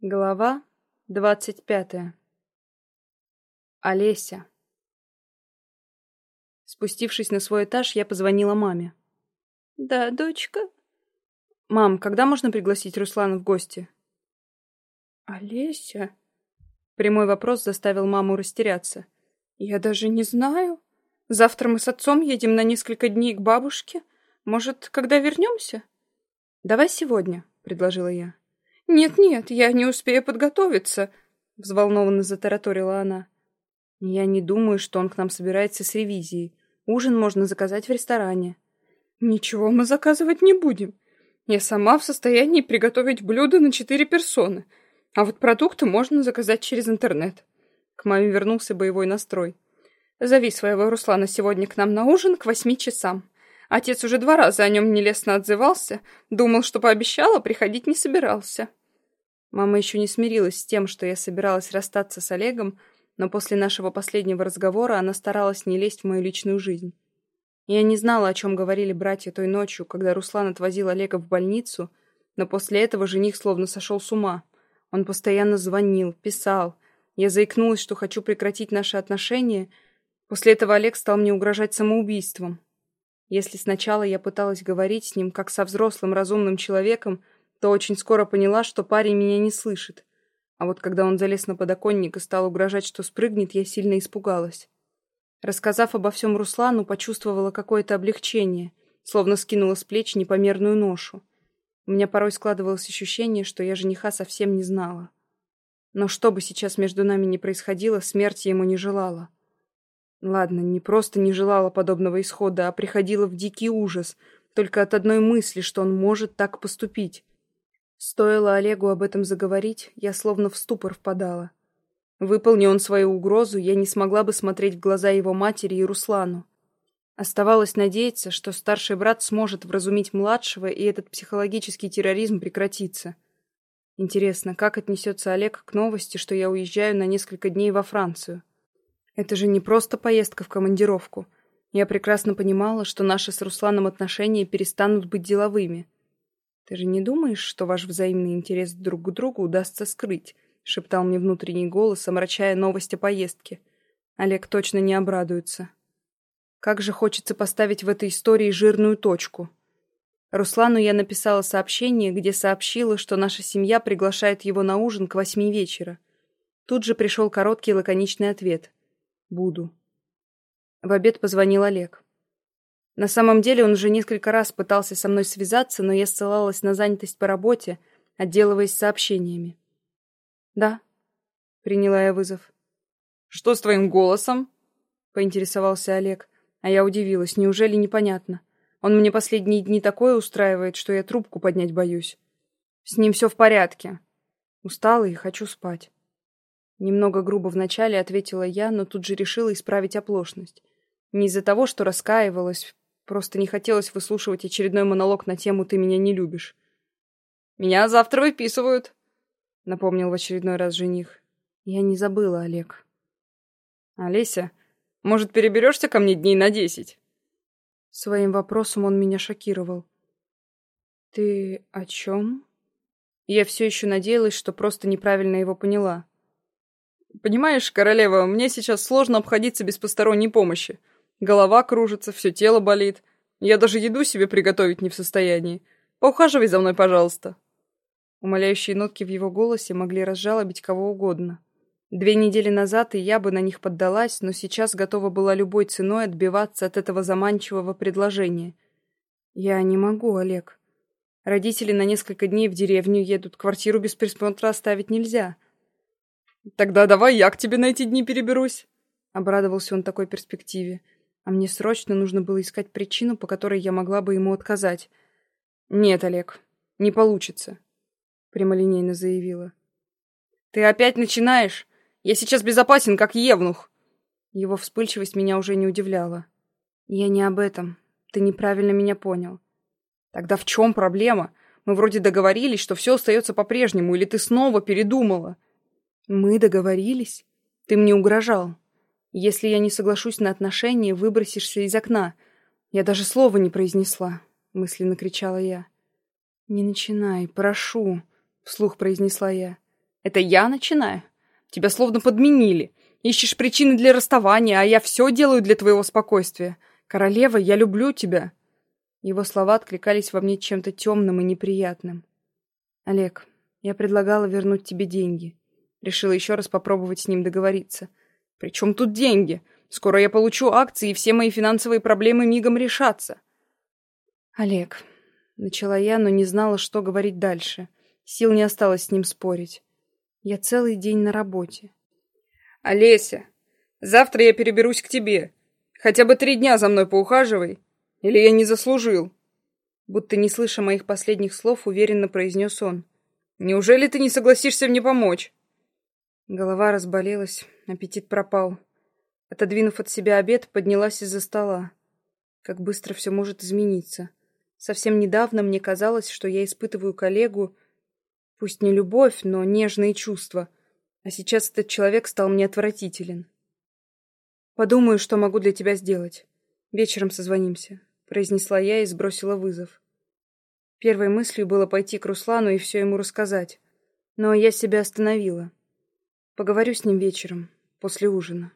Глава двадцать пятая. Олеся. Спустившись на свой этаж, я позвонила маме. «Да, дочка?» «Мам, когда можно пригласить Руслана в гости?» «Олеся?» Прямой вопрос заставил маму растеряться. «Я даже не знаю. Завтра мы с отцом едем на несколько дней к бабушке. Может, когда вернемся?» «Давай сегодня», — предложила я. «Нет-нет, я не успею подготовиться», — взволнованно затараторила она. «Я не думаю, что он к нам собирается с ревизией. Ужин можно заказать в ресторане». «Ничего мы заказывать не будем. Я сама в состоянии приготовить блюдо на четыре персоны, а вот продукты можно заказать через интернет». К маме вернулся боевой настрой. «Зови своего Руслана сегодня к нам на ужин к восьми часам. Отец уже два раза о нем нелестно отзывался, думал, что пообещала, приходить не собирался». Мама еще не смирилась с тем, что я собиралась расстаться с Олегом, но после нашего последнего разговора она старалась не лезть в мою личную жизнь. Я не знала, о чем говорили братья той ночью, когда Руслан отвозил Олега в больницу, но после этого жених словно сошел с ума. Он постоянно звонил, писал. Я заикнулась, что хочу прекратить наши отношения. После этого Олег стал мне угрожать самоубийством. Если сначала я пыталась говорить с ним, как со взрослым разумным человеком, то очень скоро поняла, что парень меня не слышит. А вот когда он залез на подоконник и стал угрожать, что спрыгнет, я сильно испугалась. Рассказав обо всем Руслану, почувствовала какое-то облегчение, словно скинула с плеч непомерную ношу. У меня порой складывалось ощущение, что я жениха совсем не знала. Но что бы сейчас между нами ни происходило, смерти ему не желала. Ладно, не просто не желала подобного исхода, а приходила в дикий ужас, только от одной мысли, что он может так поступить. Стоило Олегу об этом заговорить, я словно в ступор впадала. Выполни он свою угрозу, я не смогла бы смотреть в глаза его матери и Руслану. Оставалось надеяться, что старший брат сможет вразумить младшего, и этот психологический терроризм прекратится. Интересно, как отнесется Олег к новости, что я уезжаю на несколько дней во Францию? Это же не просто поездка в командировку. Я прекрасно понимала, что наши с Русланом отношения перестанут быть деловыми. «Ты же не думаешь, что ваш взаимный интерес друг к другу удастся скрыть?» — шептал мне внутренний голос, омрачая новость о поездке. Олег точно не обрадуется. Как же хочется поставить в этой истории жирную точку. Руслану я написала сообщение, где сообщила, что наша семья приглашает его на ужин к восьми вечера. Тут же пришел короткий лаконичный ответ. «Буду». В обед позвонил Олег. На самом деле он уже несколько раз пытался со мной связаться, но я ссылалась на занятость по работе, отделываясь сообщениями. «Да», — приняла я вызов. «Что с твоим голосом?» — поинтересовался Олег, а я удивилась, неужели непонятно? Он мне последние дни такое устраивает, что я трубку поднять боюсь. С ним все в порядке. Устала и хочу спать. Немного грубо вначале ответила я, но тут же решила исправить оплошность. Не из-за того, что раскаивалась, Просто не хотелось выслушивать очередной монолог на тему «ты меня не любишь». «Меня завтра выписывают», — напомнил в очередной раз жених. Я не забыла, Олег. «Олеся, может, переберешься ко мне дней на десять?» Своим вопросом он меня шокировал. «Ты о чем?» Я все еще надеялась, что просто неправильно его поняла. «Понимаешь, королева, мне сейчас сложно обходиться без посторонней помощи. Голова кружится, все тело болит. Я даже еду себе приготовить не в состоянии. Поухаживай за мной, пожалуйста». Умоляющие нотки в его голосе могли разжалобить кого угодно. Две недели назад и я бы на них поддалась, но сейчас готова была любой ценой отбиваться от этого заманчивого предложения. «Я не могу, Олег. Родители на несколько дней в деревню едут, квартиру без присмотра оставить нельзя». «Тогда давай я к тебе на эти дни переберусь», — обрадовался он такой перспективе а мне срочно нужно было искать причину, по которой я могла бы ему отказать. «Нет, Олег, не получится», — прямолинейно заявила. «Ты опять начинаешь? Я сейчас безопасен, как Евнух!» Его вспыльчивость меня уже не удивляла. «Я не об этом. Ты неправильно меня понял». «Тогда в чем проблема? Мы вроде договорились, что все остается по-прежнему, или ты снова передумала?» «Мы договорились? Ты мне угрожал. Если я не соглашусь на отношения, выбросишься из окна. Я даже слова не произнесла, мысленно кричала я. Не начинай, прошу, вслух произнесла я. Это я начинаю? Тебя словно подменили. Ищешь причины для расставания, а я все делаю для твоего спокойствия. Королева, я люблю тебя. Его слова откликались во мне чем-то темным и неприятным. Олег, я предлагала вернуть тебе деньги. Решила еще раз попробовать с ним договориться. При чем тут деньги? Скоро я получу акции, и все мои финансовые проблемы мигом решатся. Олег, начала я, но не знала, что говорить дальше. Сил не осталось с ним спорить. Я целый день на работе. Олеся, завтра я переберусь к тебе. Хотя бы три дня за мной поухаживай. Или я не заслужил? Будто не слыша моих последних слов, уверенно произнес он. Неужели ты не согласишься мне помочь? Голова разболелась, аппетит пропал. Отодвинув от себя обед, поднялась из-за стола. Как быстро все может измениться. Совсем недавно мне казалось, что я испытываю коллегу, пусть не любовь, но нежные чувства, а сейчас этот человек стал мне отвратителен. «Подумаю, что могу для тебя сделать. Вечером созвонимся», — произнесла я и сбросила вызов. Первой мыслью было пойти к Руслану и все ему рассказать, но я себя остановила. Поговорю с ним вечером, после ужина.